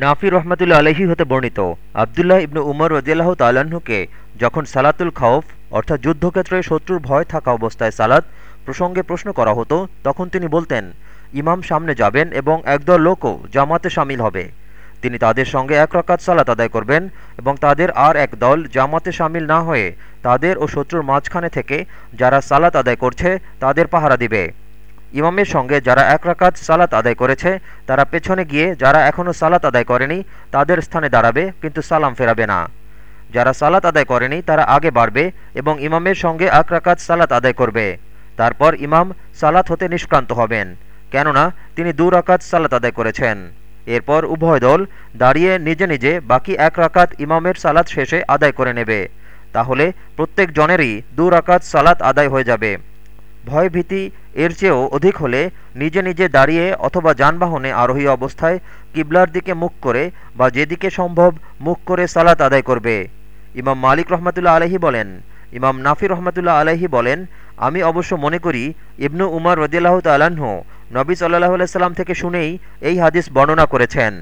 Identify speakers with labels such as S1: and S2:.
S1: নাফি রহমতুল্লা আলহী হতে বর্ণিত। আবদুল্লাহ ইবনু উমর রদিয়াল্লাহ তাল্লাহ্নকে যখন সালাতুল খাউফ অর্থাৎ যুদ্ধক্ষেত্রে শত্রুর ভয় থাকা অবস্থায় সালাত প্রসঙ্গে প্রশ্ন করা হতো, তখন তিনি বলতেন, ইমাম সামনে যাবেন এবং একদল লোকও জামাতে সামিল হবে। তিনি তাদের সঙ্গে এক রকাত সালাত আদায় করবেন এবং তাদের আর এক দল জামাতে সামিল না হয়ে তাদের ও শত্রুর মাঝখানে থেকে যারা সালাত আদায় করছে, তাদের পাহারা দিবে। ইমামের সঙ্গে যারা এক রাকাত সালাত আদায় করেছে, তারা পেছনে গিয়ে যারা এখনও সালাত আদায় করেনি, তাদের স্থানে দাঁড়াবে, কিন্তু সালাম ফেরাবে না। যারা সালাত আদায় করেনি, তারা আগে বাড়বে এবং ইমামের সঙ্গে এক রাকাত সালাত আদায় করবে। তারপর ইমাম সালাত হতে নিষ্ক্রান্ত হবেন, কেননা তিনি দু রাকাত সালাত আদায় করেছেন। এরপর উভয় দল দাঁড়িয়ে নিজে নিজে বাকি এক রাকাত ইমামের সালাত শেষে আদায় করে নেবে। তাহলে প্রত্যেক জনেরই দু রাকাত সালাত আদায় হয়ে যাবে। ভয়ভীতি এর চেয়েও অধিক হলে নিজে নিজে দাঁড়িয়ে অথবা যানবাহনে আরোহী অবস্থায় কিবলার দিকে মুখ করে বা যেদিকে সম্ভব মুখ করে সালাত আদায় করবে। ইমাম মালিক রহমতুল্লাহ আলহি বলেন, ইমাম নাফি রহমতুল্লাহ আলহি বলেন, আমি অবশ্য মনে করি ইবনু উমর রদিয়াল্লাহ তালাহ নবী সাল্লাহ সাল্লাম থেকে শুনেই এই হাদিস বর্ণনা করেছেন।